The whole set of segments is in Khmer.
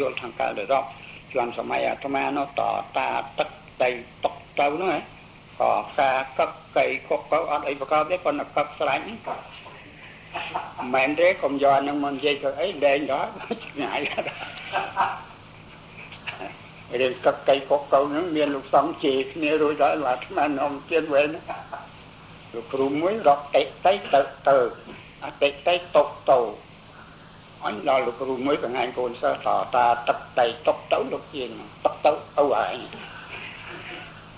យល់ខាងកើតទៅដល់ជាន់សម័យអាត្មានោះតតាទឹកដីតុកទៅនោះហ៎ក៏ការកឹកកៃខុកទៅអត់អីប្រកបទេប៉ុន្តែកឹកស្រាច់មិនមែនទេកុំយកនឹងមកនិយាយទៅអីដែងដល់ឆ្ងាយរឿងកឹកកៃខុកទៅនឹងមានលោកសំជេរគ្នារួចដល់អាត្មានាំទៀតវិញលោកគ្រូមួយរកតិតិទៅទៅអតិតិតុកទៅ អញដល់លោកគ្រូមួយបង្ហាញកូនសិស្សតតាទឹកតៃតុកទៅលោកជាតុកទៅអូឯង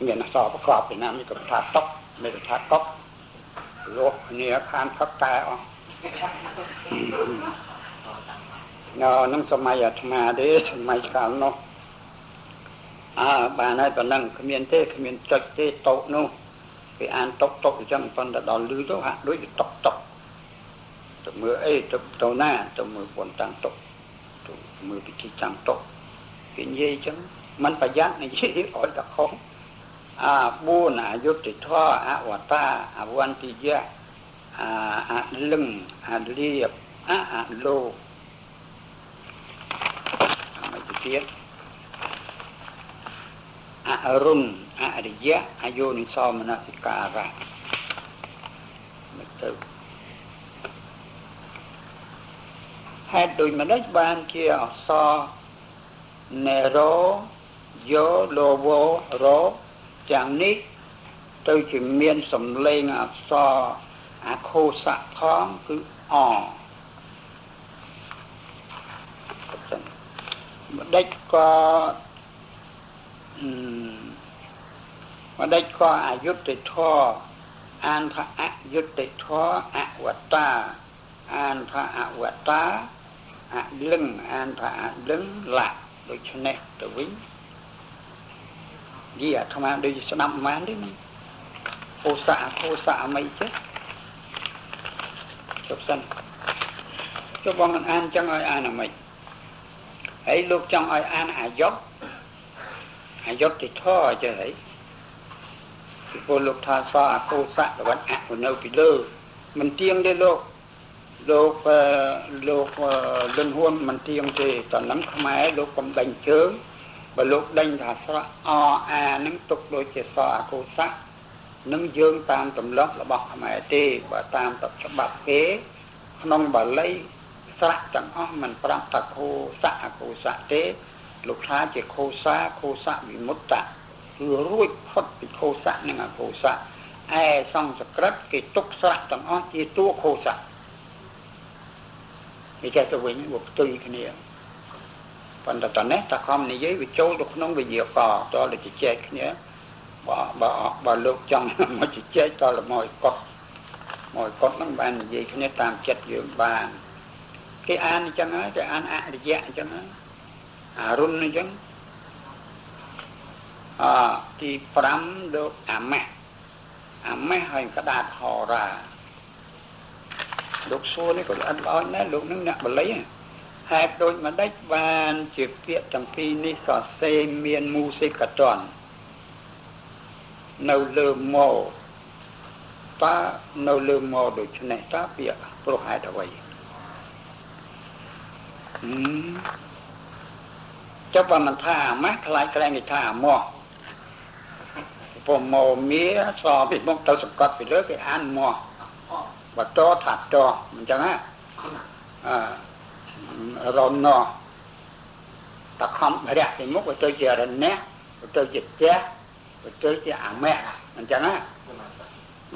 មានអសរប្រកបពីណាមានកថាតុកមានកថាតុកលោះគ្នាខានផឹកតែអស់នៅនឹងសម័យអាត្មាទេសម័យកាលនោះអើបានហើយប៉ុណ្ណឹងគ្មានទេគ្មានចុចទេតោនោះគេអានតុកតុកអញ្ចឹងប៉ុន្តែដល់លឺទៅហាក់ដូចតុកតុក ទៅមើលអីទៅទៅណាទៅមើលប៉ុនតាំងតុកទៅមើលពិធីតាំងតុកគេនិយាយអញ្ចឹងมันប្រយ័ត្ននិយាយឲ្យតែខុសអា4អយុត្តិធម៌អវតាអវន្តិយៈអាអលឹងអាលៀបអអលោមកទៀតអរុណអរិយៈអយោនិសោមនសិការៈមកទៅ ហេតុដូចម្ដេចបានជាអសនេរោយោលោវោរោយ៉ាងនេះទៅជាមានសំឡេងអក្សរអាខោសៈផងគឺអម្ដេចក៏ម្ដេចក៏អយុត្តិធម៌អានថាអយុត្តិធម៌អវតាអានថាអវតា អលឹងអានថាអលឹងលាក់ដូច្នេះទៅវិញនិយាយអាត្មាដូចស្ដាប់មិនបានទេណាពោសៈពោសៈអមីចេះចុះសិនចុះបងអានចឹងឲ្យអានអមីហើយលោកចង់ឲ្យអានអាយុអាយុតិធចេះហើយពីពលលោកថាសអកោសៈតវត្តអនៅពីលើមិនទៀងទេលោក លោកលោកលិនហ៊ុនមិនទៀងទេតនឹងខ្មែរលោកកំដេញជើងបើលោកដេញថាស្រៈអអានឹងទុកដូចជាសអកុសៈនឹងយើងតាមទម្លាប់របស់ខ្មែរទេបើតាមតច្បាប់គេក្នុងបាលីស្រៈទាំងអស់មិនប្រាប់ថាខោសៈអកុសៈទេលោកថាជាខោសាខោសៈវិមុតតៈគឺរួចផុតពីខោសៈនិងអកុសៈឯសង្ស្ក្រឹតគេទុកស្រៈទាំងអស់ជាតួខោសៈ នេះចេះទៅវិញវាផ្ទុយគ្នាប៉ុន្តែតនេះតខំនិយាយវាចូលទៅក្នុងវិញ្ញាកតទៅជជែកគ្នាបើបើបើលោកចង់មកជជែកតលមកកត់មកកត់ហ្នឹងបាននិយាយគ្នាតាមចិត្តយើងបានគេអានអញ្ចឹងហើយគេអានអរិយៈអញ្ចឹងហើយអរុណអញ្ចឹងអទី5លោកអាម៉ាស់អាម៉ាស់ហើយក្តាតហោរា លោកសួរនេះក៏អត់ល្អណាស់លោកនឹងអ្នកបល័យហេតុដូចម្ដេចបានជាពាក្យទាំងពីរនេះសរសេរមានមូសិកតននៅលើមកតើនៅលើមកដូច្នេះតើពាក្យព្រោះហេតុអ្វីចុះបើមិនថាអាម៉ាស់ខ្លាចក្រែងគេថាអាម៉ោះពុំមកមៀសពីមកទៅសង្កត់ពីលើគេអានម៉ោះ បើតថាតមិនចឹងណាអឺរនណតខំរះពីមុខទៅជារណៈទៅជាផ្ទះទៅជាអាម៉ែមិនចឹងណា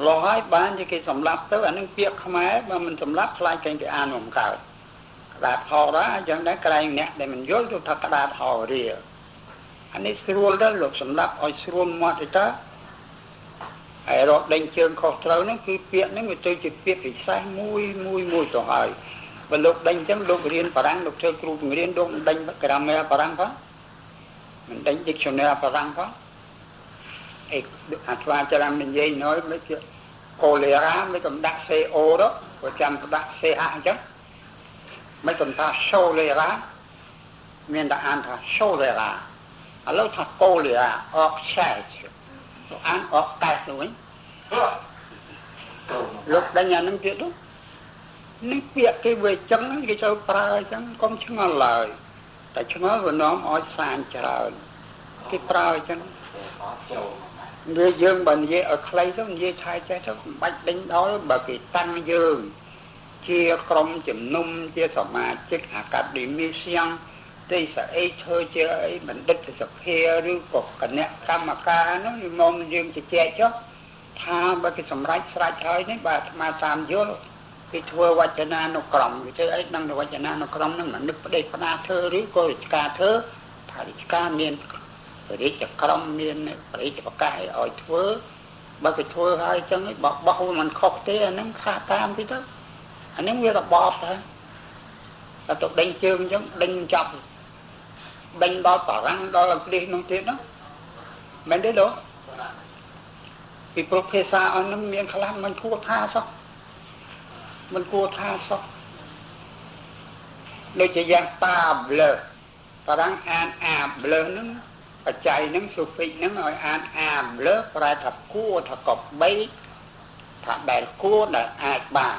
លោហើយបានជាគេសម្លាប់ទៅអានឹងពាក្យខ្មែរបើមិនសម្លាប់ខ្លាចគេគេអានមកកើតក្តាតហោរាអញ្ចឹងដែរក្រែងអ្នកដែលមិនយល់ទៅថាក្តាតហោរាអានេះស្រួលទៅលោកសម្លាប់ឲ្យស្រួលមាត់ទៅ ហើយរកដេញជើងខុសត្រូវហ្នឹងគឺពាក្យហ្នឹងវាទៅជាពាក្យពិសេសមួយមួយមួយទៅហើយបើលោកដេញអញ្ចឹងលោករៀនបារាំងលោកធ្វើគ្រូបង្រៀនលោកដេញ grammar បារាំងផងមិនដេញ dictionary បារាំងផងអេអាស្វាច្រើននិយាយណយមិនជាកូលេរ៉ាមិនកំដាក់ CO ទៅក៏ចាំដាក់ CH អញ្ចឹងមិនកំថា cholera មានតែអានថា cholera ឥឡូវថា cholera អក ឆែអានអកកែទៅវិញលោកដេញអានឹងទៀតទៅនេះពាក្យគេវាចឹងគេចូលប្រើអញ្ចឹងកុំឆ្ងល់ឡើយតតែឆ្ងល់វានាំឲ្យសានច្រើនគេប្រើអញ្ចឹងវាយើងបើនិយាយឲ្យខ្លីទៅនិយាយថៃចេះទៅមិនបាច់ដេញដល់បើគេតាំងយើងជាក្រុមជំនុំជាសមាជិកអាកាដេមីសៀង ទេសអីធ្វើជាអីបណ្ឌិតសភាឬក៏គណៈកម្មការនោះនិមន្តយើងជជែកចុះថាបើគេសម្រេចស្រេចហើយនេះបាទអាត្មាតាមយល់គេធ្វើវចនានុក្រមគេធ្វើអីដឹងវចនានុក្រមនឹងមនុស្សប្តេផ្ដាធ្វើឬក៏រាជការធ្វើថារាជការមានរាជក្រមមានរាជប្រកាសឲ្យធ្វើបើគេធ្វើហើយចឹងបបោះមិនខុសទេអាហ្នឹងខាតាមគេទៅអាហ្នឹងវារបបទៅតែទៅដេញជើងអញ្ចឹងដេញចាប់ ដេញដល់បារាំងដល់អង់គ្លេសនោះទៀតណាមែនទេលោកពីព្រោះភាសាអស់ហ្នឹងមានខ្លះមិនគួរថាសោះមិនគួរថាសោះដូចជាយ៉ាងតាប្លើបារាំងអានអាប្លើហ្នឹងបច្ច័យហ្នឹងសុហ្វិកហ្នឹងឲ្យអានអាប្លើប្រែថាគួរថាកបីថាដែលគួរដែលអាចបាន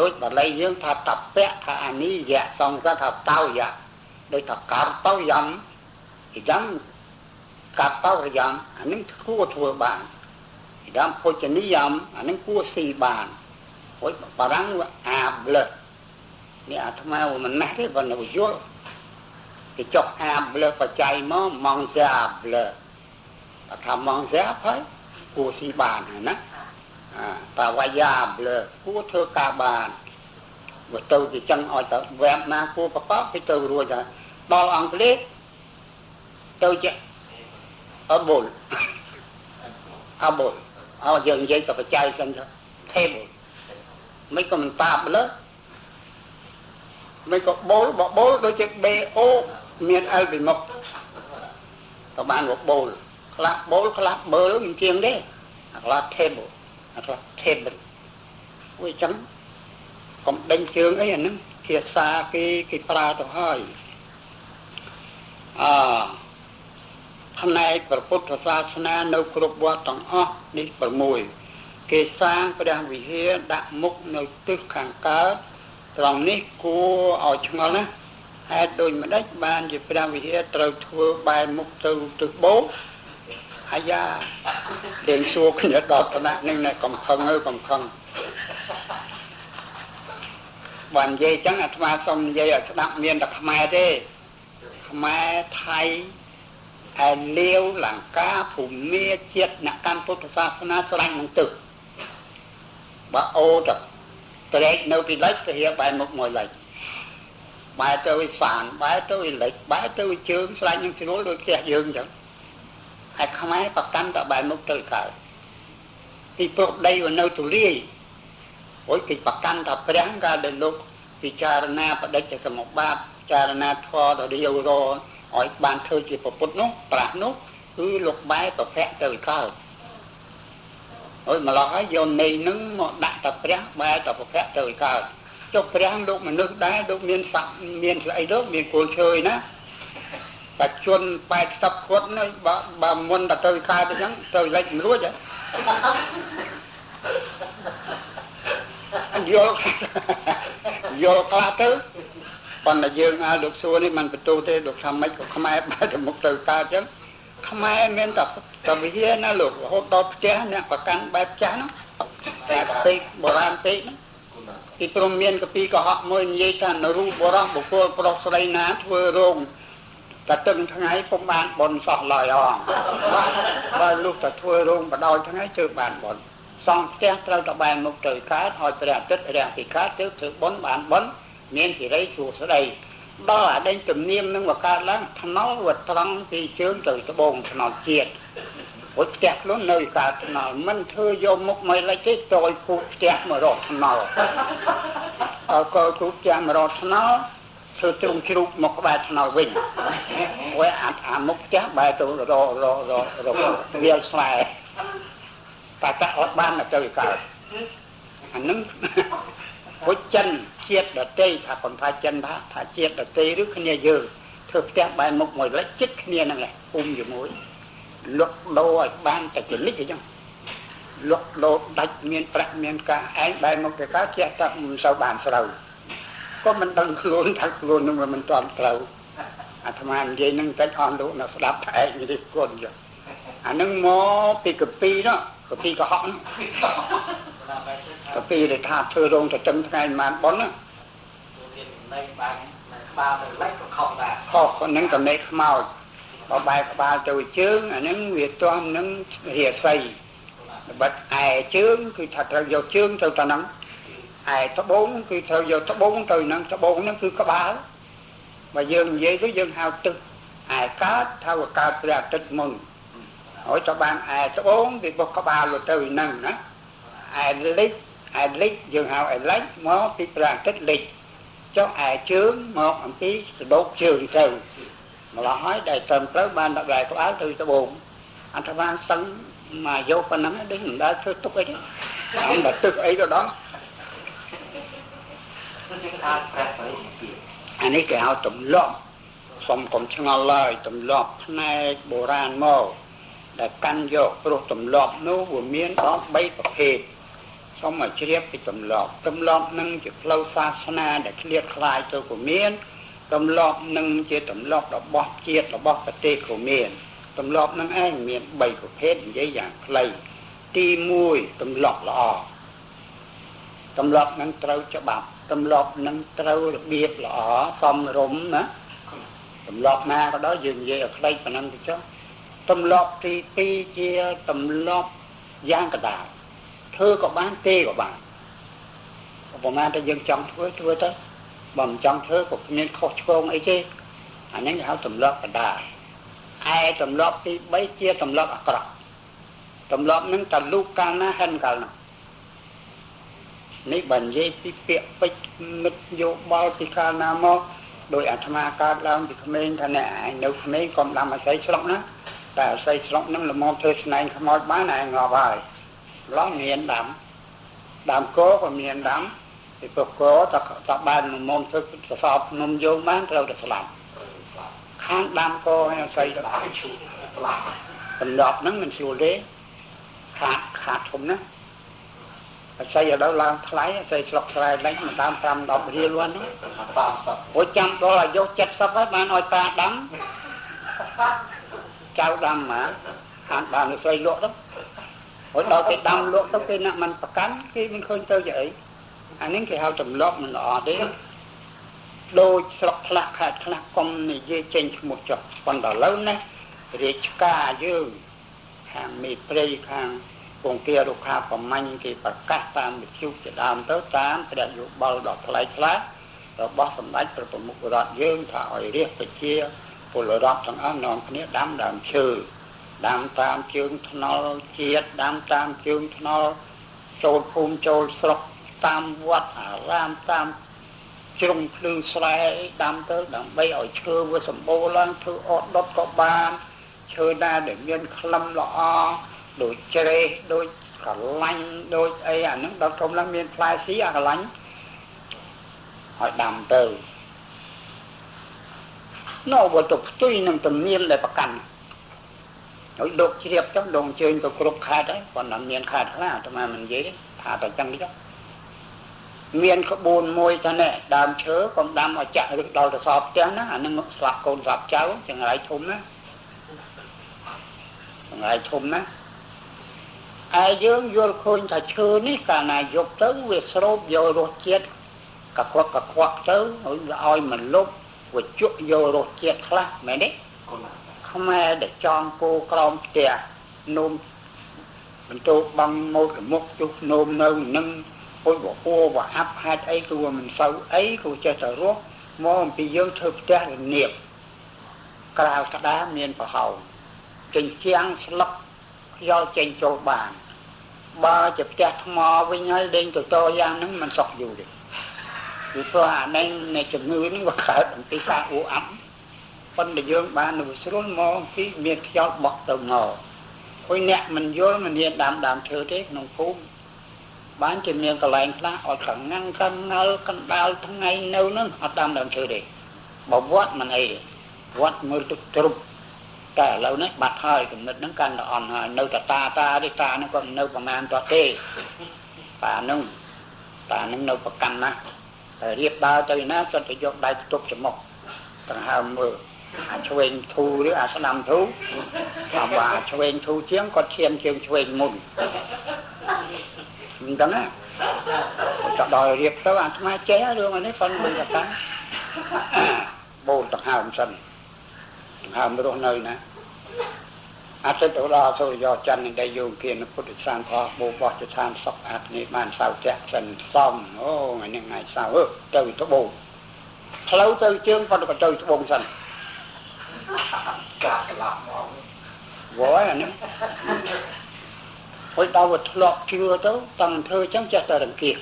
ដូចបាលីយើងថាតពៈថាអានិយៈសង្ឃថាតោយៈ ដូចថាកតោយំយ៉ាងកតោយំអានឹងគួរធ្វើបានយ៉ាងភោជនីយំអានឹងគួរស៊ីបានហួយបារាំងអាប្លើនេះអាត្មាមិនណាស់ទេបើនៅយល់គេចុះអាប្លើបច្ច័យមកម៉ងសាប្លើតែថាម៉ងសាហើយគួរស៊ីបានណាតាវាយាប្លើគួរធ្វើការបាន បើទៅជាចឹងឲ្យទៅវែបណាគួរប្រកបគេទៅរួចហើយដល់អង់គ្លេសទៅជាអបុលអបុលអោយើងនិយាយទៅបច្ច័យសិនទៅ table មិនក៏មិនតាបលើមិនក៏បូលបបូលដូចជា BO មាន L ពីមុខក៏បានបូលខ្លះបូលខ្លះបើលមិនជាងទេខ្លះ table ខ្លះ table វិញចឹង កុំដេញជើងអីអាហ្នឹងភាសាគេគេប្រើទៅហើយអផ្នែកព្រះពុទ្ធសាសនានៅគ្រប់វត្តទាំងអស់នេះ6គេសាងព្រះវិហារដាក់មុខនៅទិសខាងកើតត្រង់នេះគួរឲ្យឆ្ងល់ណាហេតុដូចម្ដេចបានជាព្រះវិហារត្រូវធ្វើបែរមុខទៅទិសបូកអាយ៉ាលេងសួរគ្នាដល់ឋានៈនឹងណែកំខឹងអើកំខឹង បាននិយាយចឹងអាត្មាសូមនិយាយឲ្យស្ដាប់មានតែខ្មែរទេខ្មែរថៃឯលាវលង្កាភូមាជាតិអ្នកកាន់ពុទ្ធសាសនាស្រឡាញ់នឹងទឹកបើអូតត្រេកនៅពីលិចទៅរៀបបែរមុខមួយលិចបែរទៅវិសានបែរទៅវិលិចបែរទៅវិជើងស្រឡាញ់នឹងជ្រុលដូចផ្ទះយើងអញ្ចឹងហើយខ្មែរប្រកាន់តបែរមុខទៅកើតពីព្រោះដីវានៅទូលាយ អូយគេប្រកាន់ថាព្រះកាលដែលលោកពិចារណាបដិច្ចសមុបាទចារណាធម៌ដ៏រាវរឲ្យបានធ្វើជាពុទ្ធនោះប្រាស់នោះគឺលោកបែប្រភៈទៅវិកើតអើយម្លោះហើយយកនៃនឹងមកដាក់តែព្រះបែតែប្រភៈទៅវិកើតចុះព្រះលោកមនុស្សដែរលោកមានស័ក្តិមានស្អីលោកមានគោលឈើណាបច្ចុប្បន្ន80គាត់នេះបើបើមុនតែទៅវិកើតអញ្ចឹងទៅលេចមិនរួចហ៎ យល់យល់ខ្លះទៅប៉ុន្តែយើងអាលោកសួរនេះมันបន្ទូទេលោកថាម៉េចក៏ខ្មែរបែរទៅមុខទៅកើតចឹងខ្មែរមានតែតវិហាណាលោករហូតដល់ផ្ទះអ្នកប្រកាន់បែបចាស់នោះតែពេកបុរាណពេកពីព្រមមានកពីកុហកមួយនិយាយថានៅរូបបរោះបុគ្គលប្រុសស្រីណាធ្វើរោងតែទឹកថ្ងៃពុំបានបនសោះឡើយអងបើលោកតែធ្វើរោងបដោយថ្ងៃជើបានបន សង់ផ្ទះត្រូវតែបែរមុខទៅកើតឲ្យព្រះអាទិត្យរាំងពីកើតទៅធ្វើបនបានបនមានសិរីសួស្ដីដល់អាដេញទំនៀមនឹងមកកើតឡើងថ្នល់វត្រង់ពីជើងទៅត្បូងថ្នល់ជាតិពុទ្ធផ្ទះខ្លួននៅកើតថ្នល់មិនធ្វើយកមុខមកលេចទេតយពូផ្ទះមករកថ្នល់អើក៏ពូផ្ទះមករកថ្នល់ធ្វើទ្រង់ជ្រូកមកក្បែរថ្នល់វិញព្រោះអាអាមុខផ្ទះបែរទៅរររររវាលស្លែ តែតែអត់បានទៅកើតអានឹងពុទ្ធចិនជាតិដតីថាកំថាចិនថាថាជាតិដតីឬគ្នាយើងធ្វើផ្ទះបែរមុខមួយលិចចិត្តគ្នាហ្នឹងឯងពុំជាមួយលក់ដូរឲ្យបានតែចលិចអញ្ចឹងលក់ដូរដាច់មានប្រាក់មានការឯងបែរមុខទៅកើតជាតែមិនសូវបានស្រូវក៏មិនដឹងខ្លួនថាខ្លួននឹងមិនទាន់ត្រូវអាត្មានិយាយនឹងតិចអស់លោកនៅស្ដាប់តែឯងនិយាយគុណចុះអានឹងមកពីកពីនោះ កពីកុហកកពីដែលថាធ្វើរោងទៅទឹមថ្ងៃមិនបានប៉ុនណានៃបានក្បាលទៅលេចក៏ខុសដែរខុសហ្នឹងកំណេខ្មោចបើបែរក្បាលទៅជើងអាហ្នឹងវាទាស់នឹងរាសីបិទឯជើងគឺថាត្រូវយកជើងទៅទៅហ្នឹងឯត្បូងគឺត្រូវយកត្បូងទៅហ្នឹងត្បូងហ្នឹងគឺក្បាលបើយើងនិយាយទៅយើងហៅទឹកឯកើតថាកើតព្រះអាទិត្យមុន ហើយតបានឯត្បូងវាបុកក្បាលទៅហ្នឹងណាឯលិចឯលិចយើងហៅឯលិចមកពីព្រះអាទិត្យលិចចុះឯជើងមកអំពីសដុកជើងទៅម្ល៉េះហើយដែលត្រឹមត្រូវបានដល់ក្បាលទៅត្បូងអត្ថបាន ដូចមិនដែលធ្វើទុកអីទេអត់ដល់ទឹកអីក៏ដល់អានេះគេហៅទម្លាប់សុំកុំឆ្ងល់ឡើយទម្លាប់ផ្នែកបុរាណមកដែលកាន់យកព្រោះទម្លាប់នោះវាមានដល់3ប្រភេទសូមឲ្យជ្រាបពីទម្លាប់ទម្លាប់នឹងជាផ្លូវសាសនាដែលឃ្លាតខ្លាយទៅក៏មានទម្លាប់នឹងជាទម្លាប់របស់ជាតិរបស់ប្រទេសក៏មានទម្លាប់នឹងឯងមាន3ប្រភេទនិយាយយ៉ាងខ្លីទី1ទម្លាប់ល្អទម្លាប់នឹងត្រូវច្បាប់ទម្លាប់នឹងត្រូវរបៀបល្អសមរម្យណាទម្លាប់ណាក៏ដោយយើងនិយាយឲ្យខ្លីប៉ុណ្ណឹងទៅចុះ ទម្លាប់ទី2ជាទម្លាប់យ៉ាងកដាលធ្វើក៏បានទេក៏បានប្រហែលតែយើងចង់ធ្វើធ្វើទៅបើមិនចង់ធ្វើក៏គ្មានខុសឆ្គងអីទេអានេះគេហៅទម្លាប់កដាលឯទម្លាប់ទី3ជាទម្លាប់អាក្រក់ទម្លាប់នឹងតលូកកាលណាហិនកាលណានេះបើនិយាយពីពាក្យពេចមិត្តយោបល់ពីកាលណាមកដោយអាត្មាកើតឡើងពីក្មេងថាអ្នកឯងនៅក្មេងកុំដាំអាស័យស្រុកណា តែអាស័យស្រុកហ្នឹងល្មមធ្វើស្នែងខ្មោចបានឯងងាប់ហើយឡងមានដាំដើមកោក៏មានដាំពីពុកកោតតបានមុំធ្វើសសបនំយោបានត្រូវតែស្លាប់ខាងដាំកោហើយអាស័យទៅឈូស្លាប់សម្រាប់ហ្នឹងមិនស្រួលទេខាតខាតធំណាអាស័យឲ្យដល់ឡើងថ្លៃអាស័យស្រុកស្រែលេងមិនតាម5 10រៀលហ្នឹងបាទអូចាំដល់អាយុ70ហើយបានឲ្យតាដាំ ចៅដាំមកខាងបានអាស័យលក់ទៅហើយដល់គេដាំលក់ទៅគេណាក់មិនប្រកាន់គេមិនឃើញទៅជាអីអានេះគេហៅទម្លាប់មិនល្អទេដូចស្រុកខ្លះខេត្តខ្លះកុំនិយាយចេញឈ្មោះចុះប៉ុន្តែឥឡូវនេះរាជការយើងខាងមេព្រៃខាងពងគារុក្ខាប្រមាញ់គេប្រកាសតាមវិទ្យុជាដើមទៅតាមព្រះយោបល់ដល់ថ្លៃថ្លារបស់សម្ដេចព្រះប្រមុខរដ្ឋយើងថាឲ្យរាជប្រជា ពលរដ្ឋទាំងអស់នាំគ្នាដាំដើមឈើដាំតាមជើងថ្នល់ជាតិដាំតាមជើងថ្នល់ចូលភូមិចូលស្រុកតាមវត្តអារាមតាមជ្រុងភ្លឺស្រែដាំទៅដើម្បីឲ្យឈើវាសម្បូរឡើងធ្វើអត់ដុតក៏បានឈើណាដែលមានក្លឹមល្អដូចជ្រេះដូចកលាញ់ដូចអីអាហ្នឹងដល់ធំឡើងមានផ្លែស៊ីអាកលាញ់ឲ្យដាំទៅ នៅបើទៅផ្ទុយនឹងទំនៀមដែលប្រកាន់ហើយលោកជ្រាបចុះលោកអញ្ជើញទៅគ្រប់ខេត្តហើយប៉ុន្តែមានខេត្តខ្លះអាត្មាមិននិយាយទេថាតែចឹងចុះមានក្បួនមួយថានេះដើមឈើកុំដាំឲ្យចាក់ឬដល់ទៅសពផ្ទះណាអានឹងស្លាប់កូនស្លាប់ចៅចង្រៃធំណាចង្រៃធំណាហើយយើងយល់ឃើញថាឈើនេះកាលណាយកទៅវាស្រូបយករសជាតិកខ្វក់កខ្វក់ទៅហើយវាឲ្យមិនលុប វាជក់យករសជាតិខ្លះមែនទេខ្មែរដែលចងគោក្រោមផ្ទះនោមបន្ទោបងមកមុខជុះនោមនៅនឹងពុយបពោបអាប់ហេតុអីគឺមិនសូវអីគឺចេះតែរស់មកអំពីយើងធ្វើផ្ទះរនៀបក្រៅក្តារមានប្រហោងចិញ្ចាំងស្លឹកខ្យល់ចេញចូលបានបើជាផ្ទះថ្មវិញហើយលេងទៅតយ៉ាងហ្នឹងមិនសុខយូរទេ ពីព្រោះអានេះនៃជំងឺនេះវាកើតអំពីការអ៊ូអាប់ប៉ុន្តែយើងបាននៅស្រួលមកពីមានខ្យល់បក់ទៅមកហើយអ្នកមិនយល់មិនមានដើមដើមឈើទេក្នុងភូមិបានជាមានកន្លែងខ្លះអត់កងាំងកងល់កណ្ដាលថ្ងៃនៅនឹងអត់ដើមដើមឈើទេបើវត្តមិនអីវត្តមើលទឹកទ្រុបតែឥឡូវនេះបាត់ហើយគំនិតហ្នឹងកាន់តែអន់ហើយនៅតែតាតាទេតាហ្នឹងក៏នៅប្រមាណតោះទេតាហ្នឹងតាហ្នឹងនៅប្រកាន់ណាតែ រៀបដើរទៅណាគាត់ទៅយកដៃផ្ទុកច្រមុះដង្ហើមមើលអាឆ្វេងធូរឬអាស្ដាំធូរថាបើឆ្វេងធូរជាងគាត់ឈានជើងឆ្វេងមុនមិនដឹងណាទៅដល់រៀបទៅអាថ្មចេះរឿងនេះប៉ុនមិនតាបូនដង្ហើមសិនដង្ហើមរស់នៅណា អតិតទៅដល់សូរយោច័ន្ទនឹងដែលយោគៀនពុទ្ធសាសនាផងបូបោះទៅឋានសុខអាតនេះបានសៅតៈសិនសំអូថ្ងៃនេះថ្ងៃសៅរ៍ទៅត្បូងផ្លូវទៅជើងប៉ុន្តែទៅត្បូងសិនកាកន្លងមកវ៉យអានេះហុយដល់វាធ្លាប់ជឿទៅតាំងធ្វើចឹងចេះតែរង្គៀស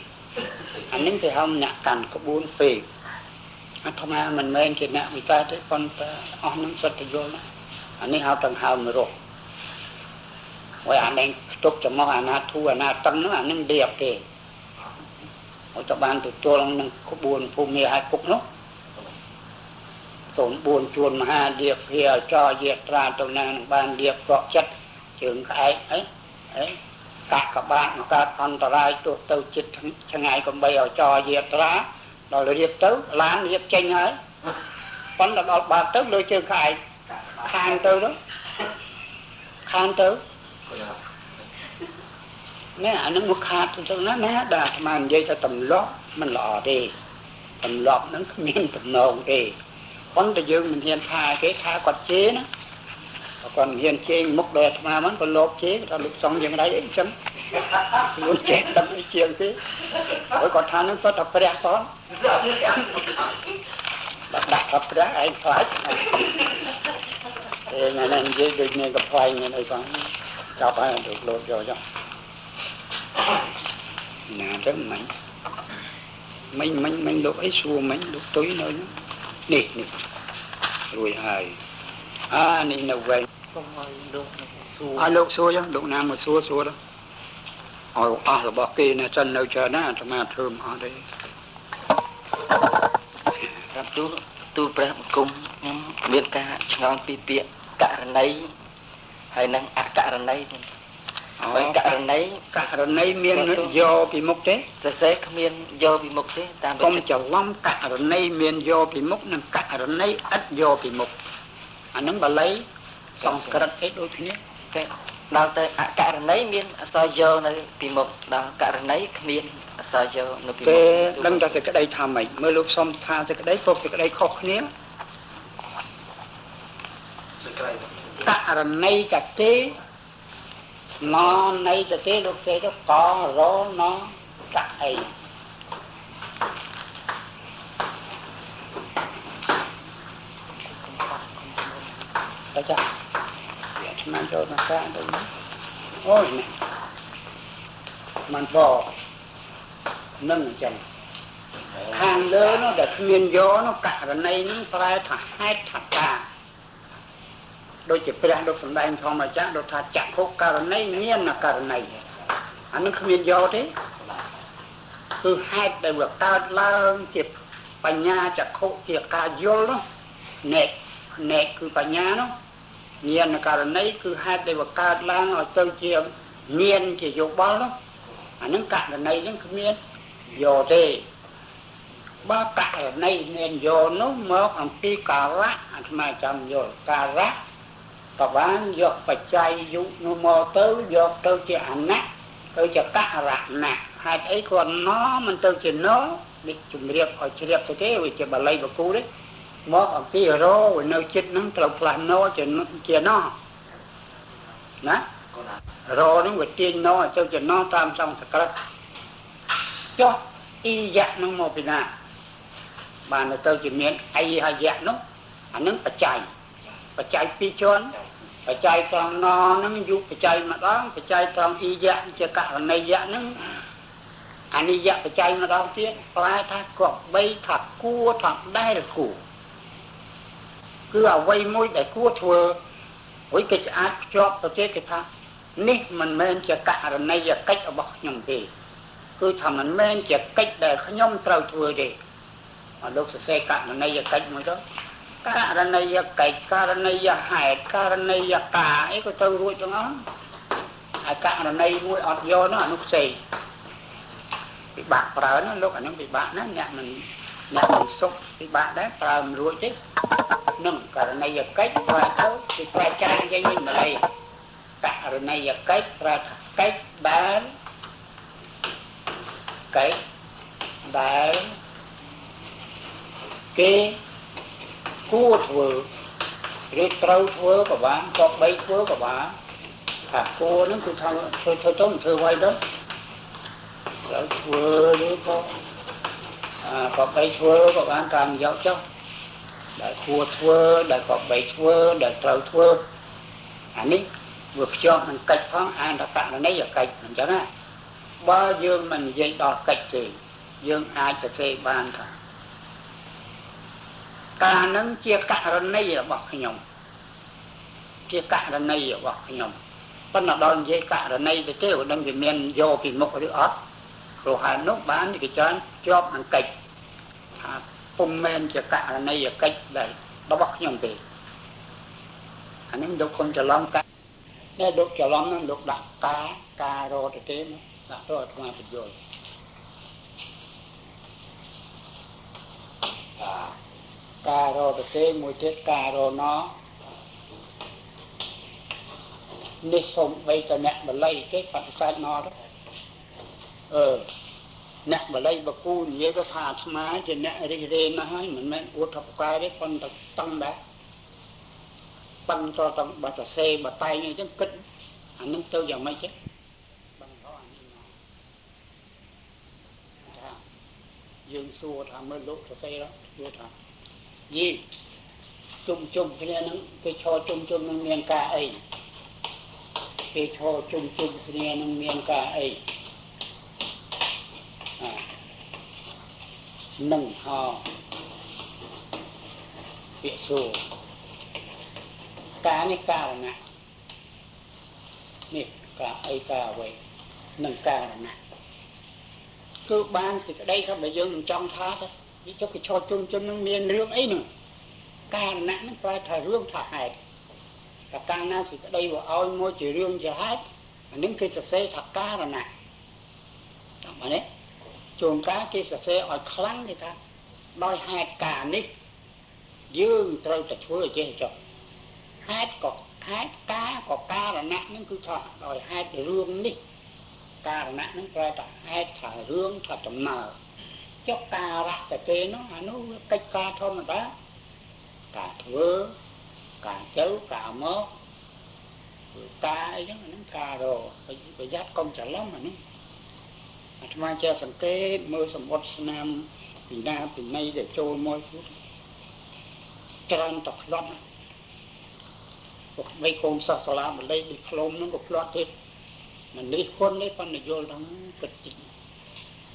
អានេះគេហៅអ្នកកាន់ក្បួនពេកអាត្មាមិនមែនជាអ្នកវិសាទេប៉ុន្តែអស់នឹងសិទ្ធិយល់ណាអានេះហៅដង្ហើមរស់ ហើយអានេះខ្ទប់ចំោះអាណាធូអាណាតឹងហ្នឹងអានឹងដៀបទេហើយតបានទទួលនឹងក្បួនភូមិឲ្យពុកនោះសូម4ជួនមហាដៀបភាចរយាត្រាទៅណានឹងបានដៀបកក់ចិត្តជើងក្អែកអីអីកាក់កបាក់មកកើតអន្តរាយទោះទៅចិត្តឆ្ងាយកំបីឲ្យចរយាត្រាដល់រៀបទៅឡានរៀបចេញហើយប៉ុន្តែដល់បាត់ទៅលើជើងក្អែកខាងទៅទៅខាងទៅ នេះអានឹងមកខាតទៅណាណាដែលអាត្មានិយាយថាតំឡប់មិនល្អទេតំឡប់ហ្នឹងគ្មានតំណងទេប៉ុន្តែយើងមិនហ៊ានថាគេថាគាត់ជេរណាគាត់មិនហ៊ានជេរមុខដល់អាត្មាហ្នឹងក៏លោបជេរគាត់លោកសំយ៉ាងไรអីចឹងខ្លួនចេះដឹងអីជាងទេហើយគាត់ថានឹងគាត់តែព្រះផងដាក់ដាក់ថាព្រះឯងខ្លាចអេថ្ងៃនេះនិយាយដូចនេះក៏ខ្លាញ់នេះផងចាប់ហើយលោកលោកយកចុះណាទៅមិញមិញមិញមិញលោកអីសួរមិញលោកទុយនៅនេះនេះរួចហើយអានេះនៅ វិញសូមឲ្យលោកសួរអើលោកសួរចឹងលោកណាមកសួរសួរទៅឲ្យអស់របស់គេណាចិននៅច្រើនណាអាត្មាធ្វើមិនអស់ទេប្រាប់ទូទូព្រះបង្គំខ្ញុំ ហើយនឹងអករណីហើយករណីករណីមានយកពីមុខទេសរសេរគ្មានយកពីមុខទេតាមកុំច្រឡំករណីមានយកពីមុខនិងករណីឥតយកពីមុខអានឹងបាលីសំក្រិតអីដូចគ្នាទេដល់ទៅអករណីមានអសរយកនៅពីមុខដល់ករណីគ្មានអសរយកនៅពីមុខទេដឹងតែសេចក្តីថាម៉េចមើលលោកសុំថាសេចក្តីពុកសេចក្តីខុសគ្នាករណីតទេណនៃតទេលោកសេទៅករ ណកអីទៅចាវាឆ្មាំចូលមកកាទៅអូយនេះมันបនឹងអញ្ចឹងខាងលើនោះដែលគ្មានយកនោះករណីនឹងប្រែថាហេតុថាការ ដូចជាព្រះលោកសំដែងធម្មចាស់លោកថាចក្ខុករណីមានករណីអានឹងគ្មានយកទេគឺហេតុដែលវាកើតឡើងជាបញ្ញាចក្ខុជាការយល់នោះណែកណែកគឺបញ្ញានោះញាណករណីគឺហេតុដែលវាកើតឡើងឲ្យទៅជាមានជាយោបល់នោះអានឹងករណីនឹងគ្មានយកទេបើករណីមានយកនោះមកអំពីការៈអាត្មាចាំយល់ការៈ ក៏បានយកបច្ច័យយុនោះមកទៅយកទៅជាអនៈទៅជាករណៈហេតុអីគាត់ណមិនទៅជាណនេះជំរាបឲ្យជ្រាបទៅទេវាជាបាលីបកូទេមកអំពីរោនៅចិត្តហ្នឹងត្រូវផ្លាស់ណជាជាណណារោហ្នឹងវាទាញណទៅជាណតាមសំស្ក្រឹតចុះអ៊ីយៈហ្នឹងមកពីណាបានទៅជាមានអីហើយយៈនោះអានឹងបច្ច័យ បច្ច័យពីរជាន់បច្ច័យត្រង់ណហ្នឹងយុបច្ច័យម្ដងបច្ច័យត្រង់អ៊ីយៈជាករណីយៈហ្នឹងអនិយៈបច្ច័យម្ដងទៀតប្រែថាគប្បីថាគួរថាដែលគួរគឺអ្វីមួយដែលគួរធ្វើហើយគេអាចភ្ជាប់ទៅទៀតគេថានេះមិនមែនជាករណីយកិច្ចរបស់ខ្ញុំទេគឺថាមិនមែនជាកិច្ចដែលខ្ញុំត្រូវធ្វើទេអរលោកសរសេរករណីយកិច្ចមួយទៅ ករណីយកិច្ចករណីយហេតុករណីយកាអីក៏ទៅរួចទាំងអស់ហើយករណីមួយអត់យកនោះអានោះផ្សេងពិបាកប្រើណាលោកអានោះពិបាកណាស់អ្នកមិនអ្នកមិនសុខពិបាកដែរប្រើមិនរួចទេនឹងករណីយកិច្ចប្រែទៅគឺប្រែចាញ់វិញវិញម្ល៉េះករណីយកិច្ចប្រែកិច្ចដែលកិច្ចដែលគេ គួរធ្វើឬត្រូវធ្វើក៏បានក៏បីធ្វើក៏បានថាគួរហ្នឹងគឺថាធ្វើធ្វើទៅធ្វើໄວទៅត្រូវធ្វើឬក៏អាក៏បីធ្វើក៏បានតាមយកចុះដែលគួរធ្វើដែលក៏បីធ្វើដែលត្រូវធ្វើអានេះវាភ្ជាប់នឹងកិច្ចផងអានតករណីកិច្ចអញ្ចឹងណាបើយើងមិននិយាយដល់កិច្ចទេយើងអាចសរសេរបានថា ការនឹងជាករណីរបស់ខ្ញុំ ជាករណីរបស់ខ្ញុំប៉ុន្តែដល់និយាយករណីទៅទេមិនដឹងវាមានយកពីមុខឬអត់ព្រោះហើយនោះបានគេចានជាប់នឹងកិច្ចថាពុំមែនជាករណីកិច្ចដែលរបស់ខ្ញុំទេអានេះលោកគុំច្រឡំកាតែលោកច្រឡំនឹងលោកដាក់ការការរត់ទៅទេដាក់ទៅអាត្មាបញ្យល់ ការរត់ទៅទេមួយទៀតការរណោនេះសូមបីតអ្នកបល័យទេបដិសេធណទៅអឺអ្នកបល័យបកូនិយាយទៅថាអាត្មាជាអ្នករិះរេណាស់ហើយមិនមែនអួតថាផ្កាយទេប៉ុន្តែតឹងដែរប៉ឹងតតបសសេបតែងអញ្ចឹងគិតអានឹងទៅយ៉ាងម៉េចទេបងហោអានេះមកថាយើងសួរថាមើលលោកសរសេរសួរថា យីជុំជុំគ្នានឹងគេឈរជុំជុំនឹងមានការអីគេឈរជុំជុំគ្នានឹងមានការអីនឹងហោពាក្យសួរការនេះការណៈនេះការអីការអ្វីនឹងការណៈគឺបានសេចក្តីថាបើយើងមិនចង់ថាទៅ វាចុះគេឈរជុំជុំនឹងមានរឿងអីនោះការណៈនឹងប្រែថារឿងថាហេតុតែកាលណាសេចក្តីវាឲ្យមួយជារឿងជាហេតុអានេះគេសរសេរថាការណៈតាមនេះជួនកាលគេសរសេរឲ្យខ្លាំងគេថាដោយហេតុការនេះយើងត្រូវតែធ្វើចេះចុះហេតុក៏ហេតុការក៏ការណៈនឹងគឺថាដោយហេតុរឿងនេះការណៈនឹងប្រែថាហេតុថារឿងថាដំណើរ ចុះការៈតែគេនោះអានោះកិច្ចការធម្មតាការធ្វើការទៅការមកការអីចឹងអានឹងការរប្រយ័ត្នកុំច្រឡំអានេះអាត្មាចេះសង្កេតមើលសម្បត្តិស្នាមពីណាពីណីដែលចូលមកច្រើនតផ្លត់ពួកបីកូនសិស្សសាលាបល័យដូចខ្លុំហ្នឹងក៏ផ្លត់ទៀតមិននេះគុណទេប៉ុន្តែយល់ដល់គិតតិច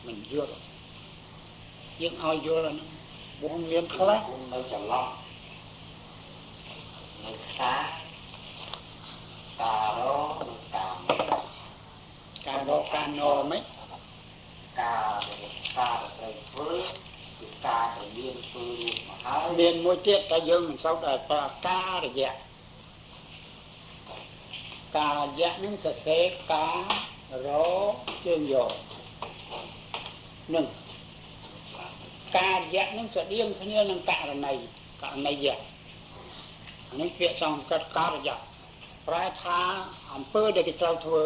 មិនយល់ យើងឲ្យយល់អាហ្នឹងបងមានខ្លះនៅច្រឡំនៅខាការរតាមការរការណមិនការការត្រូវធ្វើគឺការដែលមានធ្វើរួចម កហើយមានមួយទៀតតែយើងមិនសូវដែលប្រើការរយៈការរយៈនឹងសរសេរការរជើងយកនឹងការរយៈនឹងស្តៀងគ្នានឹងករណីករណីយៈនេះពាក្យសង្កត់ការរយៈប្រែថាអំពើដែលគេត្រូវធ្វើ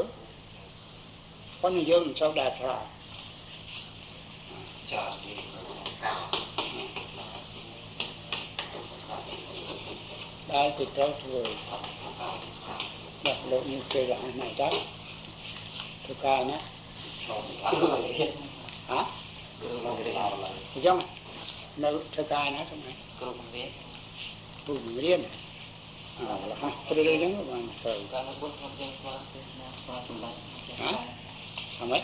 ប៉ុន្តែយើងមិនសូវដែលប្រើច្រើនជាងដែលគេត្រូវធ្វើបាទលោកនេះគេរហ័សណាស់ចាធ្វើការណាហ៎អញ្ចឹងនៅធ្វើការណាធ្វើម៉េចគ្រូបង្រៀនគ្រូបង្រៀនអើរហ័ សព្រឺហ្នឹងបានទៅការបុត្រខ្ញុំយើងស្គាល់ស្គាល់សម្បត្តិហ៎អ្ហ្មិច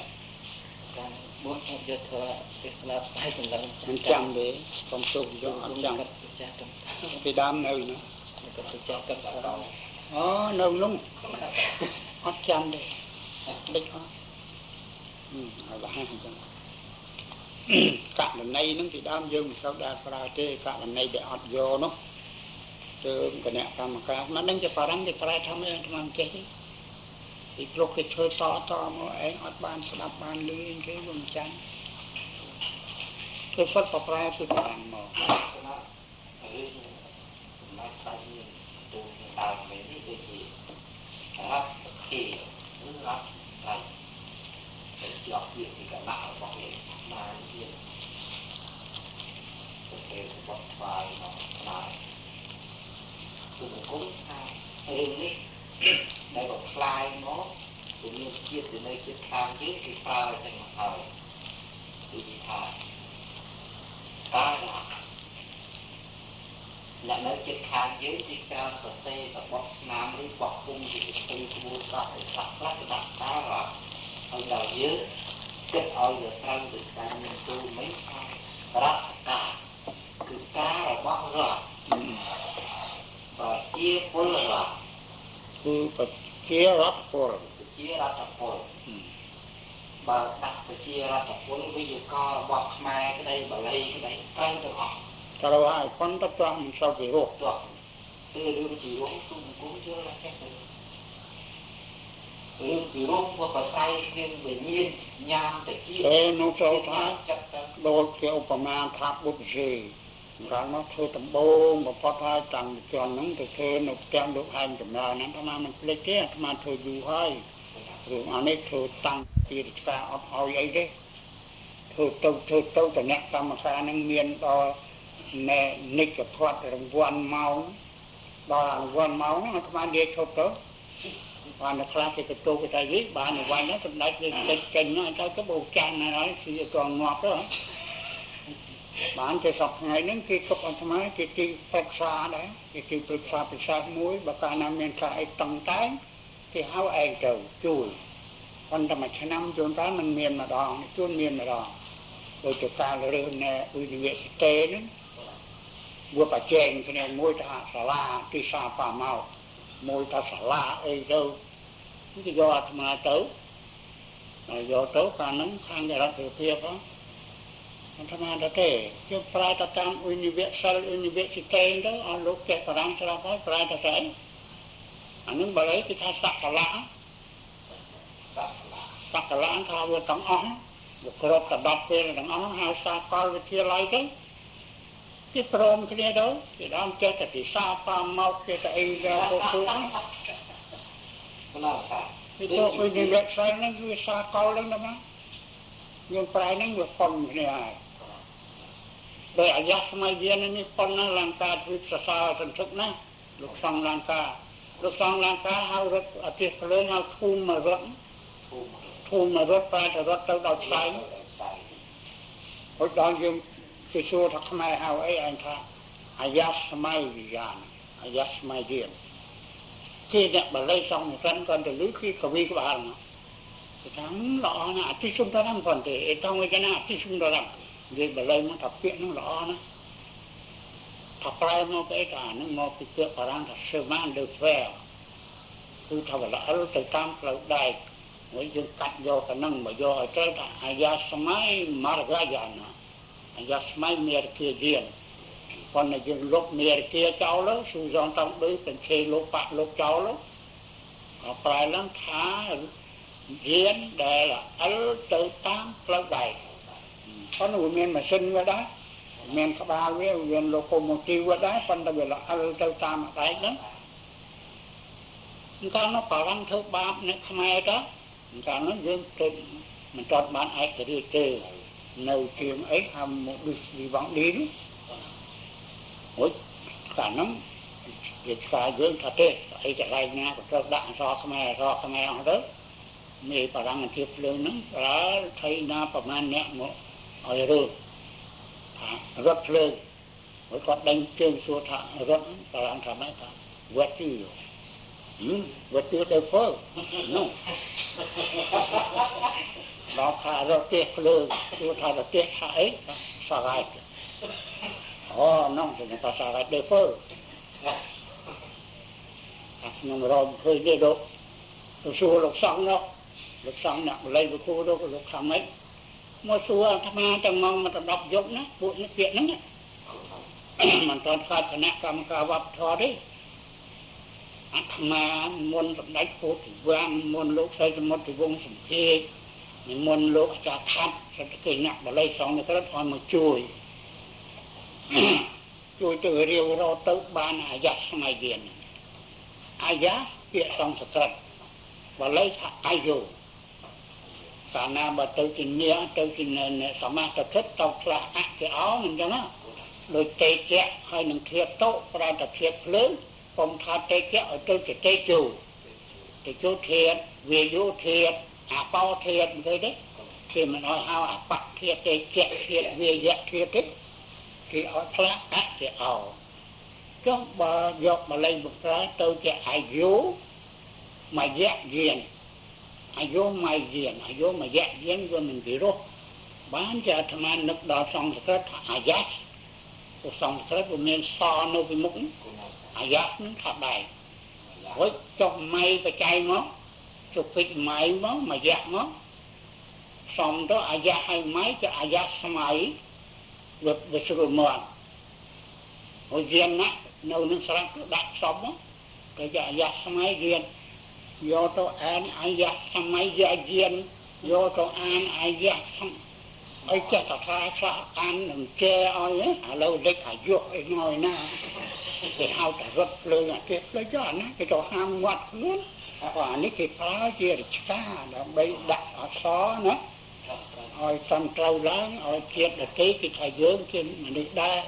ការបុត្រខ្ញុំយកធ្វើទេសនាស្ដាយសម្លឹងមិនចាំទេកុំទុកយកអត់ចាំចាស់ទៅពីដើមនៅណាក៏ទៅចាស់ទៅដល់អូនៅនោះអត់ចាំទេដេកអត់អឺហើយបើហាអញ្ចឹងករណីហ្នឹងពីដើមយើងមិនសូវដែលប្រើទេករណីដែលអត់យកនោះជើងគណៈកម្មការមិនដឹងជាបារាំងគេប្រែថាម៉េចអាត្មាមិនចេះទេពីព្រោះគេធ្វើតតមកឯងអត់បានស្ដាប់បានលឺគេវាមិនចាញ់គេសុទ្ធប្រែពីបារាំងមកដើមនេះដូចជារត់ទីឬរត់ឡៃទៅជាប់វាទីកណ្ដាលរបស់វាបានទៀតទៅពេលរ បស់ស្វាយមកដែរគឺគុំថារឿងនេះដែលបំផ្លាញមកគឺមានជាតិទៅនៅចិត្តខាងយើងគឺប្រើតែមកហើយគឺថាតើអ្នកនៅចិត្តខាងយើងទីក្រោមសរសេររបស់ស្នាមឬបោះគុំពីទីគួរសោះឲ្យខ្លះខ្លះទៅដាក់តាឲ្យដល់យើងគិតឲ្យវាត្រូវទៅតាមនឹងទូមិនរកតាគឺការរបស់រដ្ឋប្រ ជាពលរដ្ឋគឺប្រជារដ្ឋពលប្រជារដ្ឋពលបើដាក់ប្រជារដ្ឋពលវិយាកររបស់ខ្មែរក្តីបាលីក្តីត្រូវទៅអស់ត្រូវហើយប៉ុន្តែព្រោះមិនសូវវិរោធទៅគឺរឿងជីវងទុំគុំយល់ចេះទៅរឿងជីវងពួកប្រស័យគ្មានវិញ្ញាណញ៉ាំតិចទេនោះចូលថាដូចជាឧបមាថាបុព្វជេ កាលមកធ្វើដំបងបំផុតហើយតាំងពីជន់ហ្នឹងទៅធ្វើនៅផ្ទះលោកហែមចម្រើនហ្នឹងអាត្មាមិនភ្លេចទេអាត្មាធ្វើយូរហើយរឿងអានេះធ្វើតាំងពីរាជការអត់ឲ្យអីទេធ្វើទៅធ្វើទៅតអ្នកកម្មការហ្នឹងមានដល់ណែនិច្ចធាត់រង្វាន់ម៉ោងដល់រង្វាន់ម៉ោងអាត្មានិយាយឈប់ទៅបានតែខ្លះគេទៅទៅតែយីបានរង្វាន់ហ្នឹងសម្ដេចគេចេញចេញហ្នឹងទៅទៅបោកចានហើយស៊ីកងងាប់ទៅ បានតែសពថ្ងៃហ្នឹងគេទុកអាត្មាគេទីប្រឹក្សាដែរគេទីប្រឹក្សាពិសេសមួយបើកាលណាមានការអីតឹងតែគេហៅឯងទៅជួយប៉ុន្តែមួយឆ្នាំជួនកាលมันមានម្ដងជួនមានម្ដងដូចជាការរើសនៅឧនិវិសិតេហ្នឹងវាបច្ចេកគ្នាមួយថាសាលាទីសាប៉ាមកមួយថាសាលាអីទៅគេយកអាត្មាទៅយកទៅកាលហ្នឹងខាងរដ្ឋាភិបាល អាត្មាទៅទេជប់ប្រាទៅតាមឧនិវិសិលឧនិវិសិតេទៅអស់លោកចេះបរាំស្រាប់ហើយប្រាទៅស្អីអានឹងបើគេថាសកលាសកលាថាវាទាំងអស់វាគ្រប់តែ10ពេលទាំងអស់ហើយសាកលវិទ្យាល័យទៅគេព្រមគ្នាទៅគេដើមចេះតែពិសាប៉ាមកគេតែអីដល់ពួកពួកណាពីពួកគេនិយាយស្អីហ្នឹងគឺសាកលហ្នឹងណាយើងប្រែហ្នឹងវាប៉ុនគ្នាហើយ ដោយអាយ៉ាសម័យវានេះប៉ុនណាលង្កាវិសសាសន្ធឹកណាលោកសង្ឃលង្កាលោកសង្ឃលង្កាហៅរត់អតិពលហៅធូមមរត់ធូមមរត់ប្រែទៅរត់ទៅដល់ផ្សេងហើយដល់យើងគេសួរថាខ្មែរហៅអីអញថាអាយ៉ាសម័យវិញ្ញាណអាយ៉ាសម័យរៀនគេអ្នកបល័យសងសិនគាត់ទៅលឺគឺកវីក្បាលមកគេថាល្អណាស់អតិសុំតរំគាត់ទេអេតងឯកណាអតិសុំតរំ និយាយបល័យមកថាពាក្យនោះល្អណាស់ថាប្រែមកពីថានឹងមកពីពាក្យបារាំងថា chemin de fer គឺថាវាល្អទៅតាមផ្លូវដែកមួយយើងកាត់យកទៅនឹងមកយកឲ្យត្រូវថាអាយ៉ាសម័យមារកាយ៉ាណាអាយ៉ាសម័យមេរគាយានប៉ុន្តែយើងលុបមេរគាចោលទៅស៊ូយ៉ងតង់ដូចទាំងឆេលុបបាក់លុបចោលទៅក៏ប្រែឡើងថារៀនដែលអិលទៅតាមផ្លូវដែក ប៉ុន្តែវាមានម៉ាស៊ីនវាដែរមានក្បាលវាមានឡូកូម៉ូទីវវាដែរប៉ុន្តែវាល្អិលទៅតាមដែកហ្នឹងកាលនោះបារាំងធ្វើបាបអ្នកខ្មែរទៅកាលនោះយើងទៅមិនទាន់បានឯករាជ្យទេនៅជាងអីហៅមកដូចវិវងឌីនោះអូយកាលនោះវាឆ្កាយើងថាទេអីកន្លែងណាក៏ត្រូវដាក់អសរខ្មែរអសរខ្មែរអស់ទៅមានបារាំងជាភ្លើងហ្នឹងប្រើថៃណាប្រហែលអ្នកមក ឲ្យរើថារត់ភ្លើងហើយគាត់ដេញជើងសួរថារត់បារាំងថាម៉េចថាវត្តទី voiture de feu non ដល់ថារត់ទៀតភ្លើងគឺថារត់ទៀតថាអីសារ៉ាយអូនងគេថាសារ៉ាយ de feu ម៉េចមកសួរអាត្មាទាំងមកមកដល់10យប់ណាពួកនេះពាក្យហ្នឹងមិនតាន់ខ្លាចគណៈកម្មការវប្បធម៌ទេអាត្មាមុនសម្ដេចពោធិវាំងមុនលោកស្រីសមុទ្រវងសំភេកនិមន្តលោកអាចារ្យខាត់សេដ្ឋកិច្ចអ្នកបល័យសងនៅក្រឹតឲ្យមកជួយជួយទៅរាវរត់ទៅបានអាយ៉ាស្មៃវៀនអាយ៉ាពាក្យសំស្ក្រឹតបល័យថាអាយុ កាលណាបើទៅជានាទៅជាសមាធិគិតទៅផ្លាស់អតិអោមិនចឹងណាដោយតេជៈហើយនឹងធៀបតោប្រែតែធៀបភ្លើងកុំថាតេជៈឲ្យទៅជាតេជោតេជោធៀបវាយោធៀបអបោធៀបមិនទៅទេគេមិនឲ្យហៅអបធៀបតេជៈធៀបវាយៈធៀបទេគេឲ្យផ្លាស់អតិអោចុះបើយកមកលេងបង្កើតទៅជាអាយុមយៈយាន អាយុមយានអាយុមយៈយានវាមិនវិរោះបានជាអាត្មានឹកដល់សង្ស្ក្រឹតថាអាយ៉ាស់ព្រោះសង្ស្ក្រឹតវាមានសនៅពីមុខអាយ៉ាស់នឹងថាដែរហុចចុះម៉ៃបច្ច័យមកចុះពេចម៉ៃមកមយៈមកសំទៅអាយ៉ាស់ហើយម៉ៃជាអាយ៉ាស់ស្មៃវាវាស្រួលមកហើយយានណានៅនឹងស្រាប់ដាក់សំមកក៏ជាអាយ៉ាស់ស្មៃយាន យកទៅអានអាយៈសម័យយាយានយកទៅអានអាយៈអីចេះតែថាខ្លះអាននឹងជែឲ្យឥឡូវលេចអាយុអីងយណាគេហៅតែរត់ភ្លើងអាគេភ្លើងចុះណាគេទៅហាមងាត់ខ្លួនអានេះគេប្រើជារិច្កាដើម្បីដាក់អក្សរណាឲ្យសំត្រូវឡើងឲ្យជាតិដតីគេថាយើងជាមនុស្សដែរ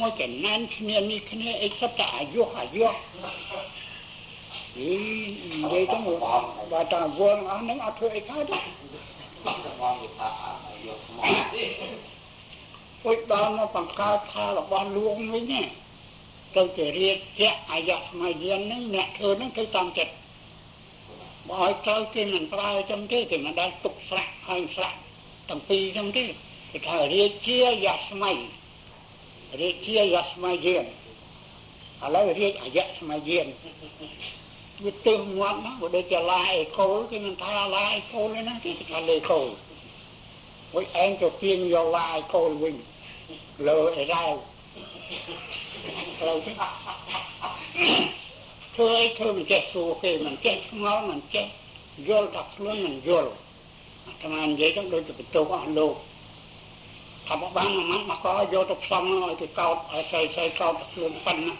មកចំណែនគ្នានេះគ្នាអីសត្វតែអាយុអាយុ និយាយទៅបើតាវងអស់ហ្នឹងអត់ធ្វើអីកើតទេបងគេថាយកស្មោះអុយដល់មកបង្កើតថារបស់លួងវិញណាទៅជារៀបជាអាយៈស្ម័យយានហ្នឹងអ្នកធ្វើហ្នឹងគឺតាមចិត្តបើឲ្យទៅគេមិនប្រើចឹងទេគេមិនដែលទុកស្រាក់ហើយស្រាក់ទាំងពីរចឹងទេគេថារៀបជាយៈស្ម័យរៀបជាយៈស្ម័យយានឥឡូវរៀបអាយៈស្ម័យយាន វាទឹងងាត់ណាបើដូចជាឡាអេកូលគេមិនថាឡាអេកូលទេណាគេថាលេកូលវិញឯងទៅទាញយកឡាអេកូលវិញលើអីរ៉ៅត្រូវទេធ្វើអីធ្វើមិនចេះសួរគេមិនចេះស្ងល់មិនចេះយល់ថាខ្លួនមិនយល់អាត្មានិយាយទៅដូចទៅបន្ទោសអស់លោកថាបើបានមួយម៉ាត់មកក៏យកទៅផ្សំឲ្យគេកោតឲ្យស្អីស្អីកោតខ្លួនប៉ុណ្ណា